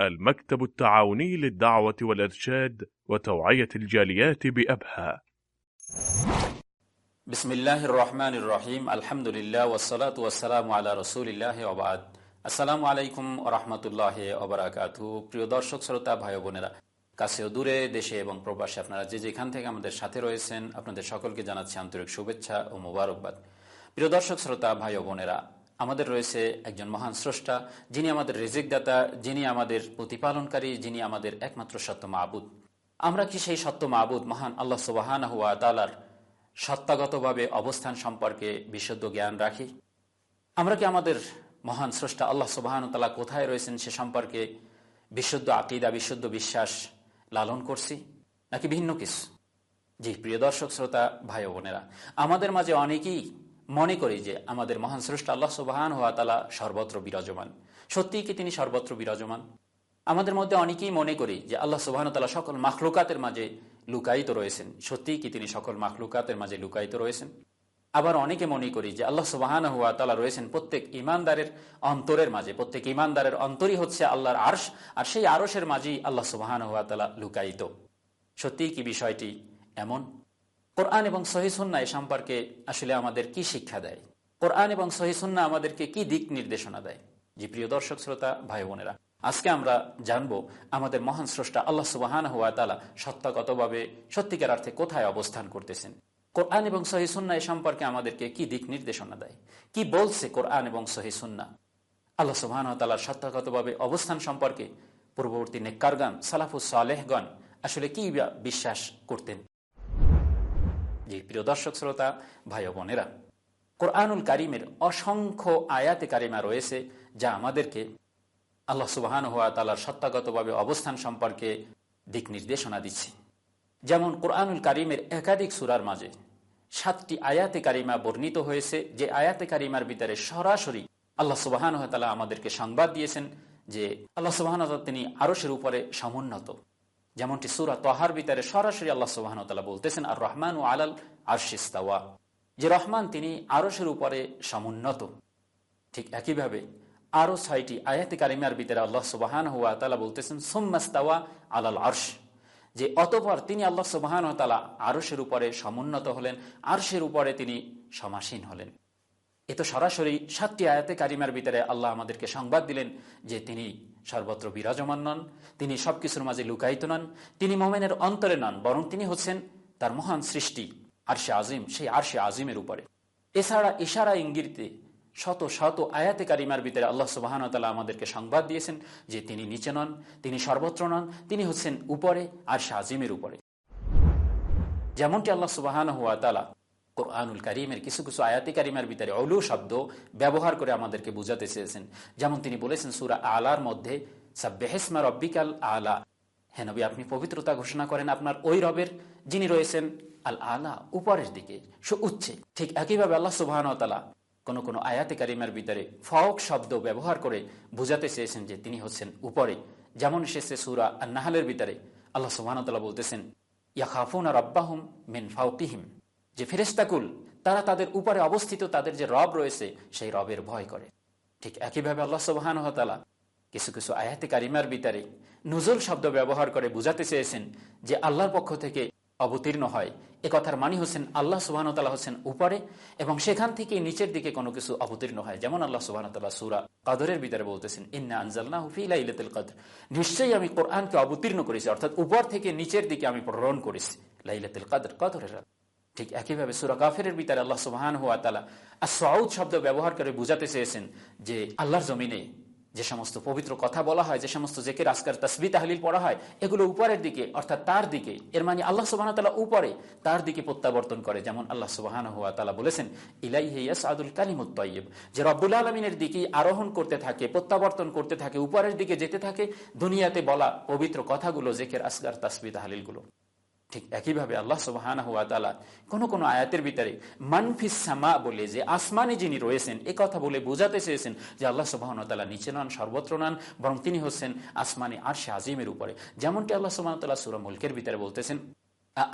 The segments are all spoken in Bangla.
المكتب التعاوني للدعوة والإرشاد وتوعية الجاليات بأبها بسم الله الرحمن الرحيم الحمد لله والصلاة والسلام على رسول الله وبعد আসসালামু আলাইকুম রহমতুল্লাহ ওবরাকাত প্রিয় দর্শক শ্রোতা ভাই বোনেরা কাছেও দূরে দেশে এবং প্রবাসে আপনারা যে যেখান থেকে আমাদের সাথে রয়েছেন আপনাদের সকলকে জানাচ্ছি আন্তরিক শুভেচ্ছা ও মোবারকবাদ প্রিয় দর্শক শ্রোতা ভাই বোনেরা আমাদের রয়েছে একজন মহান স্রষ্টা, যিনি আমাদের রেজিক দাতা যিনি আমাদের প্রতিপালনকারী, যিনি আমাদের একমাত্র সত্য মাহবুদ আমরা কি সেই সত্য মাহবুদ মহান আল্লাহ সুবাহান হুয়া তালার সত্তাগতভাবে অবস্থান সম্পর্কে বিশুদ্ধ জ্ঞান রাখি? আমরা কি আমাদের মহান স্রষ্টা আল্লাহ সুবাহান তালা কোথায় রয়েছেন সে সম্পর্কে বিশুদ্ধ আকিদা, বিশুদ্ধ বিশ্বাস লালন করছি, নাকি ভিন্ন কিছু? জি, প্রিয় দর্শক, শ্রোতা, ভাই বোনেরা, আমাদের মাঝে অনেকেই মনে করি যে আমাদের মহান স্রষ্টা আল্লাহ সুবাহান হওয়া তালা সর্বত্র বিরাজমান। সত্যিই কি তিনি সর্বত্র বিরাজমান? আমাদের মধ্যে অনেকেই মনে করি যে আল্লাহ সুবাহান তালা সকল মাখলুকাতের মাঝে লুকায়িত রয়েছেন। সত্যিই কি তিনি সকল মাখলুকাতের মাঝে লুকায়িত রয়েছেন? আবার অনেকে মনে করি যে আল্লাহ সুবাহান হুয়া তালা রয়েছেন প্রত্যেক ইমানদারের অন্তরের মাঝে, প্রত্যেক ইমানদারের অন্তরই হচ্ছে আল্লাহর আর্শ, আর সেই আরসের মাঝেই আল্লাহ সুবাহান হুয়া তালা লুকায়িত। সত্যিই কি বিষয়টি এমন? কোরআন এবং সহিসুন্না এ সম্পর্কে আসলে আমাদের কি শিক্ষা দেয়? কোরআন এবং সহিসুন্না আমাদেরকে কি দিক নির্দেশনা দেয়? যে প্রিয় দর্শক, শ্রোতা, ভাই বোনেরা, আজকে আমরা জানব আমাদের মহান স্রষ্টা আল্লাহ সুবাহান হুয়া তালা সত্তাগতভাবে সত্যিকার অর্থে কোথায় অবস্থান করতেছেন? কোরআন এবং সহিসুন্না এ সম্পর্কে আমাদেরকে কি দিক নির্দেশনা দেয়? কি বলছে কোরআন এবং সহিসুন্না আল্লাহ সুবাহান তালার সত্তাগতভাবে অবস্থান সম্পর্কে পূর্ববর্তী নেককারগান সালাফুস সালেহগণ আসলে কি বিশ্বাস করতেন? জি প্রিয় দর্শক শ্রোতা, ভাই বোনেরা, কোরআনুল কারিমের অসংখ্য আয়াতে কারিমা রয়েছে যা আমাদেরকে আল্লাহ সুবাহান হওয়া তালার সত্তাগতভাবে অবস্থান সম্পর্কে দিক নির্দেশনা দিচ্ছে। যেমন কোরআনুল কারিমের একাধিক সুরার মাঝে সাতটি আয়াতে কারিমা বর্ণিত হয়েছে, যে আয়াতে কারিমার ভিতরে সরাসরি আল্লাহ সুবাহান তালা আমাদেরকে সংবাদ দিয়েছেন যে আল্লাহ সুবাহান তিনি আরসের উপরে সমুন্নত। যেমনটি সুরা তহার ভিতরে সরাসরি আল্লাহ সুবাহান তালা বলতেছেন আর রহমান ও আলাল আশিস্তাওয়া যে রহমান তিনি আরসের উপরে সমুন্নত। ঠিক একইভাবে আরও ছয়টি আয়াতি কারিমার ভিতরে আল্লাহ সুবাহান হুয়া তালা বলতেছেন, সোম্মাস্তাওয়া আলাল আর্শ। যে অতপর তিনি আল্লাহ সুবাহান তালা আরসের উপরে সমুন্নত হলেন, আরশের উপরে তিনি সমাসীন হলেন। এ তো সরাসরি সাতটি আয়াতে কারিমার ভিতরে আল্লাহ আমাদেরকে সংবাদ দিলেন যে তিনি সর্বত্র বিরাজমান নন, তিনি সবকিছুর মাঝে লুকায়িত নন, তিনি মোমেনের অন্তরে নন, বরং তিনি হচ্ছেন তার মহান সৃষ্টি, আরশে আজিম, সেই আরশে আজিমের উপরে। এছাড়া ইশারা ইঙ্গিতে শত শত আয়াতে কারিমার ভিতরে আল্লাহ সুবাহান তালা আমাদেরকে সংবাদ দিয়েছেন যে তিনি নিচে নন, তিনি সর্বত্র নন, তিনি হচ্ছেন উপরে আর শাহিমের উপরে। যেমনটি আল্লাহ সুবাহান হুয়া তালা কোরআনুল কারিমের কিছু কিছু আয়াতি কারিমার ভিতরে অলু শব্দ ব্যবহার করে আমাদেরকে বুঝাতে চেয়েছেন। যেমন তিনি বলেছেন, সুরা আলার মধ্যে, সাব্বেহেসমা রব্বিকাল আলা। হ্যাঁ নবী, আপনি পবিত্রতা ঘোষণা করেন আপনার ওই রবের যিনি রয়েছেন। আল আলা, উপরের দিকে, সু উচ্ছে ঠিক একইভাবে আল্লাহ সুবাহান তালা কোন কোন আয়াতে কারিমার ভিতরে ফক শব্দ ব্যবহার করে বুঝাতে চেয়েছেন যে তিনি হচ্ছেন উপরে। যেমন এসেছে সুরা আর নাহালের ভিতরে, আল্লাহ সুবাহতাল্লাহ বলতেছেন, ইয়াখাফুন আর আব্বাহুম মেন ফাউকিহিম যে ফেরেস্তাকুল তারা তাদের উপরে অবস্থিত তাদের যে রব রয়েছে, সেই রবের ভয় করে। ঠিক একইভাবে আল্লাহ সুবাহান হতালা কিছু কিছু আয়াতে কারিমার ভিতরে নজরুল শব্দ ব্যবহার করে বুঝাতে চেয়েছেন যে আল্লাহর পক্ষ থেকে অবতীর্ণ হয়। এ কথার মানি হোসেন আল্লাহ সুবাহতাল্লাহ হোসেন উপরে এবং সেখান থেকে নিচের দিকে কোনো কিছু অবতীর্ণ হয়। যেমন আল্লাহ সুবাহতাল্লাহ সুরা কাদরের ভিতরে বলতেছেন, ইন্না আনজাল্লাহ হুফিলা ইলাতুল কাদর। নিশ্চয়ই আমি কোরআনকে অবতীর্ণ করেছি, অর্থাৎ উপর থেকে নিচের দিকে আমি প্রেরণ করেছি, লাইলাতুল কাদর, কাদরের রাত। ঠিক একইভাবে সুরা কাফের ভিতরে আল্লাহ সুবাহান হুয়া তালা আর সউদ শব্দ ব্যবহার করে বুঝাতে চেয়েছেন যে আল্লাহর জমিনে যে সমস্ত পবিত্র কথা বলা হয়, যে সমস্ত জেকের, আজকার তসবি তাহলিল পড়া হয়, এগুলো উপরের দিকে, অর্থাৎ তার দিকে, এর মানে আল্লাহ সুবাহ তালা উপরে, তার দিকে প্রত্যাবর্তন করে, যেমন আল্লাহ সুবাহান হুয়া তালা বলেছেন ইলাই হেয়াস আদুল কালিমুত্তয়েব যে রব্বুল আলমিনের দিকে আরোহণ করতে থাকে, প্রত্যাবর্তন করতে থাকে, উপরের দিকে যেতে থাকে, দুনিয়াতে বলা পবিত্র কথাগুলো, জেকের আসগার তসবি তাহলিলগুলো। ঠিক একইভাবে আল্লাহ তালা কোনো কোনো আয়াতের ভিতরে মানফিস সামা বলে যে আসমানে যিনি রয়েছেন, এ কথা বলে বোঝাতে চেয়েছেন যে আল্লাহ সুবাহন তালা নিচে নন, সর্বত্র নন, বরং তিনি হচ্ছেন আসমানে আর সে আজিমের উপরে। যেমনটি আল্লাহ সুবাহ তাল্লাহ সুরা মুলকের ভিতরে বলতেছেন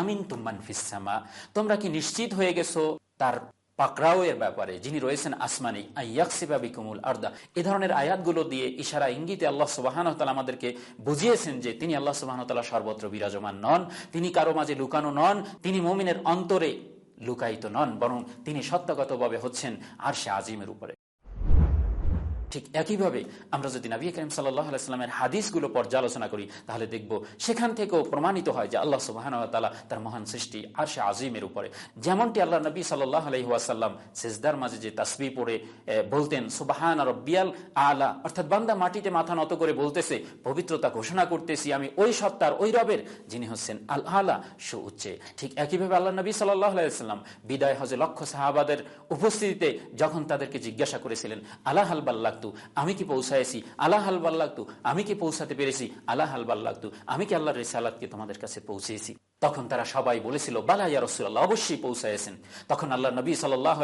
আমিন তুমান ফিসামা তোমরা কি নিশ্চিত হয়ে গেছো তার পাকরাও এর ব্যাপারে, যিনি রয়েছেন আসমানি আইয়াকসিবাবি কুমুল আর্দা, এ ধরনের আয়াতগুলো দিয়ে ইশারা ইঙ্গিতে আল্লাহ সুবাহান আমাদেরকে বুঝিয়েছেন যে তিনি আল্লাহ সুবাহন সর্বত্র বিরাজমান নন, তিনি কারও মাঝে লুকানো নন, তিনি মমিনের অন্তরে লুকায়িত নন, বরং তিনি সত্যগতভাবে হচ্ছেন আর সে আজিমের উপরে। ঠিক একইভাবে আমরা যদি নবী করিম সাল্লাহ আলাইস্লামের হাদিসগুলো পর্যালোচনা করি, তাহলে দেখব সেখান থেকেও প্রমাণিত হয় যে আল্লাহ সুবাহান তালা তার মহান সৃষ্টি আর সে আজিমের উপরে। যেমনটি আল্লাহ নবী সাল্লাহ আলহিহাসাল্লাম সেজদার মাঝে যে তাসবি পড়ে বলতেন, সুবাহান রব্বিয়াল আলা অর্থাৎ বান্দা মাটিতে মাথা নত করে বলতেছে, পবিত্রতা ঘোষণা করতেছি আমি ওই সত্তার, ওই রবের যিনি হচ্ছেন আল আলা, সু উচ্চে। ঠিক একইভাবে আল্লাহ নবী সাল্লাহ আলাইসাল্লাম বিদায় হজে লক্ষ সাহাবাদের উপস্থিতিতে যখন তাদেরকে জিজ্ঞাসা করেছিলেন আল্লাহ আলবাল্লাহ লাগতু? আমি কি পৌঁছাইছি? আল্লাহ হালবার লাগতু? আমি কি পৌঁছাতে পেরেছি? আল্লাহ হালবার লাগতু। আমি কি আল্লাহর রেসালাতকে তোমাদের কাছে পৌঁছেছি তখন তারা সবাই বলেছিল, বালা ইয়া রসুল্লাহ অবশ্যই পৌঁছাইছেন তখন আল্লাহ নবী সাল্লাহ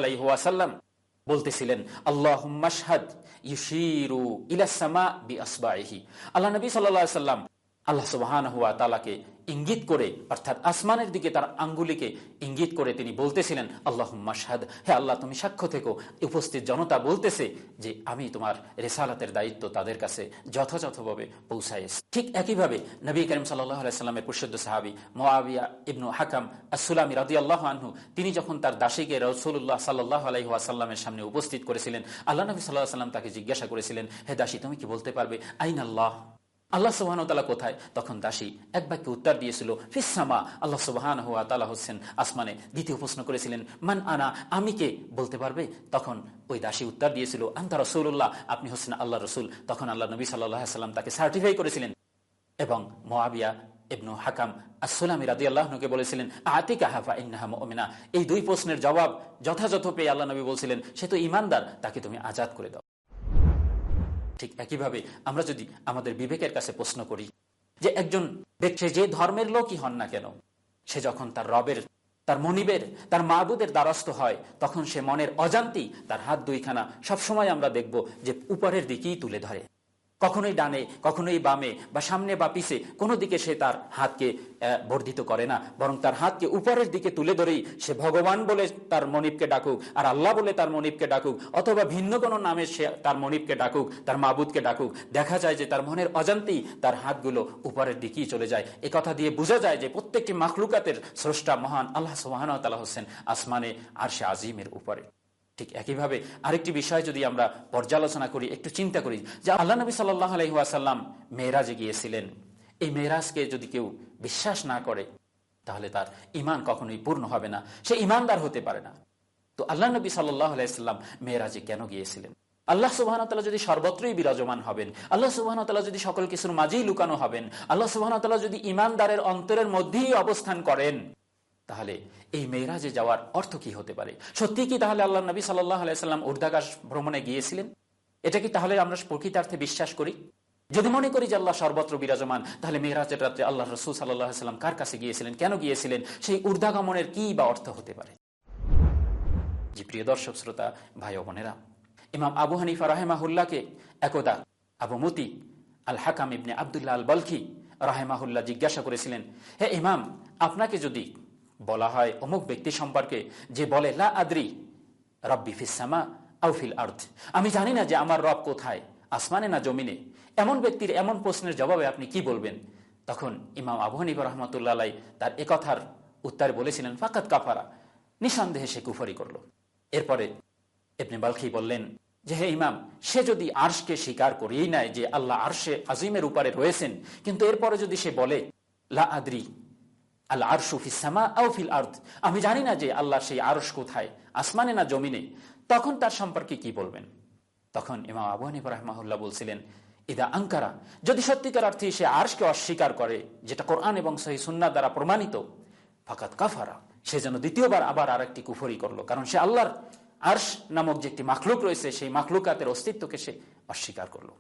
বলতেছিলেন আল্লাহ মাসহাদ ইউশিরু ইলাসমা বি আসবাহি আল্লাহ নবী সাল্লাহ সাল্লাম আল্লাহ সুবাহান হুয়া তালাকে ইঙ্গিত করে, অর্থাৎ আসমানের দিকে তার আঙ্গুলিকে ইঙ্গিত করে তিনি বলতেছিলেন আল্লাহ মাসাদ হে আল্লাহ, তুমি সাক্ষ্য থেকো। উপস্থিত জনতা বলতেছে যে, আমি তোমার রেসালাতের দায়িত্ব তাদের কাছে যথাযথভাবে পৌঁছাই ঠিক একইভাবে নবী করিম সাল্লাহ আলাইস্লামের প্রসিদ্ধ সাহাবি মোয়াবিয়া ইবনু হাকাম আসুলামি রাদি আল্লাহ আনহু, তিনি যখন তার দাসীকে রসুল্লাহ সাল্লাহ আলাইহাসাল্লামের সামনে উপস্থিত করেছিলেন, আল্লাহ নবী সাল্লাহ সাল্লাম তাকে জিজ্ঞাসা করেছিলেন, হে দাসী, তুমি কি বলতে পারবে? আইন আল্লাহ আল্লাহ সুবাহানতালা কোথায়? তখন দাসী এক বাক্যে উত্তর দিয়েছিল ফিসামা আল্লাহ সুবাহান হুয়া তালা হোসেন আসমানে। দ্বিতীয় প্রশ্ন করেছিলেন, মান আনা, আমি কে? বলতে পারবে? তখন ওই দাসী উত্তর দিয়েছিল, আন্তা রসুল্লাহ আপনি হোসেন আল্লাহ রসুল। তখন আল্লাহ নবী সাল্লাহ সাল্লাম তাকে সার্টিফাই করেছিলেন এবং মোয়াবিয়া ইবনু হাকাম আসসালাম রাদি আল্লাহকে বলেছিলেন, আতিকা হাফা ইন্নাহা মোমিনা। এই দুই প্রশ্নের জবাব যথাযথ পেয়ে আল্লাহ নবী বলছিলেন, সে তো ইমানদার তাকে তুমি আজাদ করে দাও। ঠিক একইভাবে আমরা যদি আমাদের বিবেকের কাছে প্রশ্ন করি যে একজন ব্যক্তি যে ধর্মের লোকই হন না কেন, সে যখন তার রবের, তার মনিবের, তার মাহবুদের দ্বারস্থ হয়, তখন সে মনের অজান্তি তার হাত দুইখানা সবসময় আমরা দেখব যে উপরের দিকেই তুলে ধরে। কখনোই ডানে, কখনোই বামে বা সামনে বা পিছে, কোনো দিকে সে তার হাতকে বর্ধিত করে না। বরং তার হাতকে উপরের দিকে তুলে ধরেই সে ভগবান বলে তার মনিবকে ডাকুক আর আল্লাহ বলে তার মনিবকে ডাকুক অথবা ভিন্ন কোনো নামে সে তার মনিবকে ডাকুক, তার মাবুদকে ডাকুক। দেখা যায় যে তার মনের অজান্তেই তার হাতগুলো উপরের দিকেই চলে যায়। এ কথা দিয়ে বোঝা যায় যে প্রত্যেকটি মাখলুকাতের স্রষ্টা মহান আল্লাহ সোহান তালা হোসেন আসমানে আর সে আজিমের উপরে। ঠিক একইভাবে আরেকটি বিষয় যদি আমরা পর্যালোচনা করি, একটু চিন্তা করি, যে আল্লাহ নবী সাল্লাহ আলহিহাসাল্লাম মেয়েরাজে গিয়েছিলেন। এই মেয়েরাজকে যদি কেউ বিশ্বাস না করে, তাহলে তার ইমান কখনোই পূর্ণ হবে না। সে ইমানদার হতে পারে না। তো আল্লাহ নবী সাল্লাহ আলাইসাল্লাম মেয়েরাজে কেন গিয়েছিলেন? আল্লাহ সুবাহতাল্লাহ যদি সর্বত্রই বিরাজমান হবেন, আল্লাহ সুবাহতাল্লাহ যদি সকল কিছুর মাঝেই লুকানো হবেন, আল্লাহ সুবাহতাল্লাহ যদি ইমানদারের অন্তরের মধ্যেই অবস্থান করেন তাহলে এই মেয়েরাজে যাওয়ার অর্থ কি হতে পারে? সত্যি কি তাহলে আল্লাহ নবী সাল্লাহ আলাইসাল্লাম উর্দাকাশ ভ্রমণে গিয়েছিলেন? এটা কি তাহলে আমরা প্রকৃতার্থে বিশ্বাস করি? যদি মনে করি যে আল্লাহ সর্বত্র বিরাজমান, তাহলে মেয়েরাজের রাত্রে আল্লাহ রসুল সাল্লাহ সাল্লাম কার কাছে গিয়েছিলেন, কেন গিয়েছিলেন? সেই উর্দাগমনের কি বা অর্থ হতে পারে? জি, প্রিয় দর্শক, শ্রোতা, ভাই বোনেরা, ইমাম আবু হানিফা রাহেমাহুল্লাহকে একদা আবু মতি আল হাকাম ইবনে আবদুল্লাহ আল বলখি রাহেমাহুল্লাহ জিজ্ঞাসা করেছিলেন, হে ইমাম, আপনাকে যদি বলা হয়, অমুক ব্যক্তি সম্পর্কে যে বলে, লা আদ্রি রব্বি ফিসামা আউফিল আর্থ আমি জানি না যে আমার রব কোথায়, আসমানে না জমিনে। এমন ব্যক্তির এমন প্রশ্নের জবাবে আপনি কি বলবেন? তখন ইমাম আবু রহমতুল্লাহ তার একথার উত্তর বলেছিলেন ফাকাত কাফারা। নিঃসন্দেহে সে কুফরি করল। এরপরে এপনি বালখি বললেন যে, হে ইমাম, সে যদি আর্শকে স্বীকার করেই নেয় যে আল্লাহ আর্শে আজিমের উপরে রয়েছেন, কিন্তু এরপরে যদি সে বলে, লা আদ্রি আল্লাহ আরশুফিসামা আউফিল আর্থ আমি জানি না যে আল্লাহ সেই আরশ কোথায়, আসমানে না জমিনে। তখন তার সম্পর্কে কি বলবেন? তখন ইমাম আবু হানিফ রহমাহুল্লাহ বলছিলেন, ইদা আঙ্কারা যদি সত্যিকার অর্থে সে আর্শকে অস্বীকার করে, যেটা কোরআন এবং সহি সুন্না দ্বারা প্রমাণিত ফাকাত কাফারা, সে যেন দ্বিতীয়বার আবার আর একটি কুফরি করল। কারণ সে আল্লাহর আর্শ নামক যে একটি মাখলুক রয়েছে, সেই মাখলুকাতের অস্তিত্বকে সে অস্বীকার করল।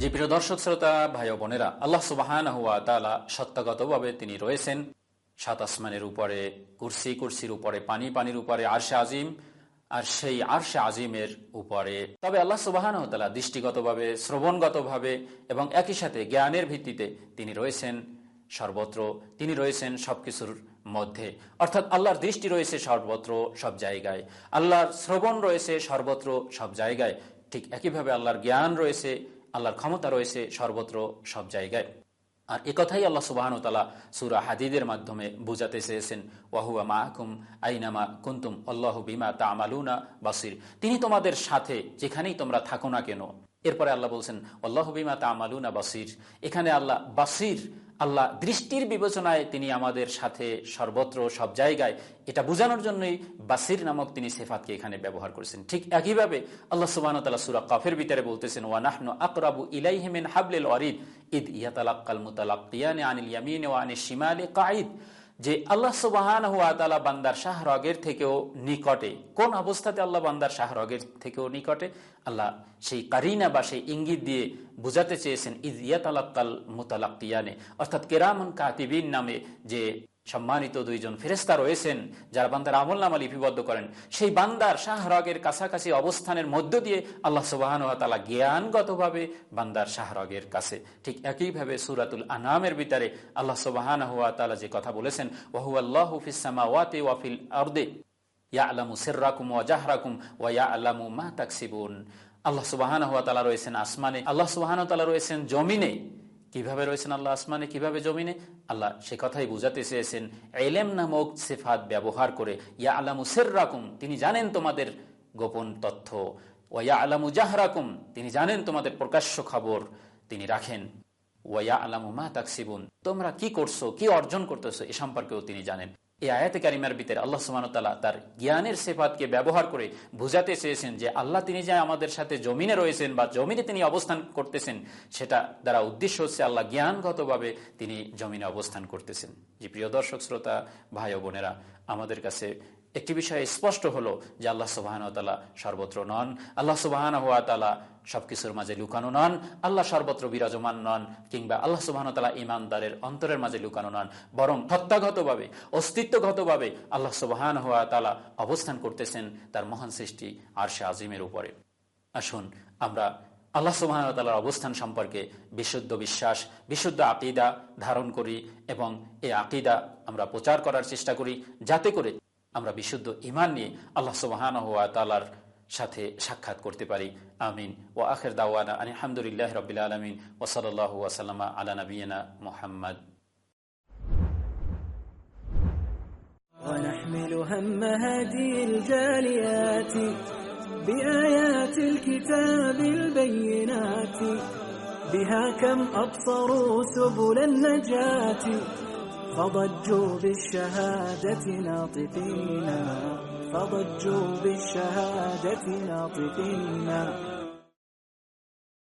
যে প্রিয় দর্শক, শ্রোতা, ভাই বোনেরা, আল্লাহ সুবাহান হুয়া তালা তিনি রয়েছেন। সাত আসমানের উপরে, কুরসি, কুরসির উপরে, পানি, পানির উপরে, আরশে আজিম, আর সেই আরশে আজিমের উপরে। তবে আল্লাহ সুবাহান দৃষ্টিগতভাবে, শ্রবণগতভাবে এবং একই সাথে জ্ঞানের ভিত্তিতে তিনি রয়েছেন। সর্বত্র তিনি রয়েছেন সবকিছুর মধ্যে। অর্থাৎ আল্লাহর দৃষ্টি রয়েছে সর্বত্র, সব জায়গায়। আল্লাহর শ্রবণ রয়েছে সর্বত্র, সব জায়গায়। ঠিক একইভাবে আল্লাহর জ্ঞান রয়েছে আল্লাহর ক্ষমতা রয়েছে সর্বত্র সব জায়গায়। আর একথাই আল্লাহ সুবাহন তালা সুরা হাদিদের মাধ্যমে বোঝাতে চেয়েছেন। ওয়াহুয়া মাহকুম আইনামা কুন্তুম, আল্লাহ বিমা তা আমালুনা বাসির। তিনি তোমাদের সাথে যেখানেই তোমরা থাকো না কেন। এরপরে আল্লাহ বলছেন, আল্লাহ বিমা তা আমালুনা বাসির। এখানে আল্লাহ বাসির আল্লাহ দৃষ্টির বিবেচনায় তিনি আমাদের সাথে সর্বত্র সব জায়গায় এটা বোঝানোর জন্যই বাসির নামক তিনি সেফাতকে এখানে ব্যবহার করেছেন। ঠিক একইভাবে আল্লাহ সুবাহ তালা সুরা কফের ভিতরে বলতেছেন ওয়ানাহন আকরাবু ইলাইহিমেন হাবলিল ওয়ারিদ, ইদ ইয়াতালাক্কাল মুতালাক্কিয়ানে আনিল ইয়ামিন ও আনিল শিমালে কাঈদ। যে আল্লাহ সুবাহান হুয়া তালা বান্দার শাহরগের থেকেও নিকটে, কোন অবস্থাতে আল্লাহ বান্দার শাহরগের থেকেও নিকটে, আল্লাহ সেই কারিনা বা সেই ইঙ্গিত দিয়ে বুঝাতে চেয়েছেন ইদ ইয়াতালাক্কাল মুতালাক্তিয়ানে অর্থাৎ কেরামন কাতিবিন নামে যে সম্মানিত দুইজন ফেরেস্তা রয়েছেন, যারা বান্দার আমল নামা লিপিবদ্ধ করেন। সেই বান্দার শাহরগের কাছাকাছি অবস্থানের মধ্য দিয়ে আল্লাহ সুবাহান তালা জ্ঞানগতভাবে বান্দার শাহরগের কাছে। ঠিক একইভাবে সুরাতুল আনামের ভিতরে আল্লাহ সুবাহান হুয়া তালা যে কথা বলেছেন ওহু আল্লাহ ফিসামা ওয়াতে ওয়াফিল আর্দে ইয়া আলামু সের্রাকুম ওয়া জাহরাকুম ওয়া ইয়া আলামু মা তাকসিবুন। আল্লাহ সুবাহান হুয়া তালা রয়েছেন আসমানে, আল্লাহ সুবাহান তালা রয়েছেন জমিনে। কীভাবে রয়েছেন আল্লাহ আসমানে, কীভাবে জমিনে? আল্লাহ সে কথাই বুঝাতে চেয়েছেন, এলেম নামক সেফাত ব্যবহার করে ইয়া আলামু রাকুম তিনি জানেন তোমাদের গোপন তথ্য। ওয়া আলামু জাহরাকুম, তিনি জানেন তোমাদের প্রকাশ্য খবর তিনি রাখেন। ওয়া আলামু মা তাকসিবুন, তোমরা কি করছ, কি অর্জন করতেছো, এ সম্পর্কেও তিনি জানেন। এই আয়াতে কারিমার ভিতরে আল্লাহ সুমানতাল্লাহ তার জ্ঞানের সেফাতকে ব্যবহার করে বুঝাতে চেয়েছেন যে আল্লাহ তিনি যে আমাদের সাথে জমিনে রয়েছেন বা জমিনে তিনি অবস্থান করতেছেন, সেটা দ্বারা উদ্দেশ্য হচ্ছে আল্লাহ জ্ঞানগতভাবে তিনি জমিনে অবস্থান করতেছেন। যে প্রিয় দর্শক, শ্রোতা, ভাই বোনেরা, আমাদের কাছে একটি বিষয় স্পষ্ট হলো যে আল্লাহ সুবাহন তালা সর্বত্র নন, আল্লাহ সুবাহান হাত তালা সবকিছুর মাঝে লুকানো নন, আল্লাহ সর্বত্র বিরাজমান নন কিংবা আল্লাহ সুবাহন তালা ইমানদারের অন্তরের মাঝে লুকানো নন, বরং হত্যাগতভাবে অস্তিত্বগতভাবে আল্লাহ সুবাহান অবস্থান করতেছেন তার মহান সৃষ্টি আরশে আজিমের উপরে। আসুন আমরা আল্লাহ সুবাহতালার অবস্থান সম্পর্কে বিশুদ্ধ বিশ্বাস, বিশুদ্ধ আকিদা ধারণ করি এবং এই আকিদা আমরা প্রচার করার চেষ্টা করি যাতে করে আমরা বিশুদ্ধ ইমান নিয়ে আল্লাহ সুবাহান হুয়া তালার সাথে সাক্ষাৎ করতে পারি আমিন ও আখের দাওয়ানা আনি আলহামদুলিল্লাহ রবিল আলমিন ওসলাল্লাহ ওয়াসাল্লামা আলা নবীনা মোহাম্মদ ونحمل هم هذه الجاليات بآيات الكتاب البينات بها كم أبصروا سبل النجاة فضجوا بالشهادة ناطقين. فضجوا بالشهادة ناطقين.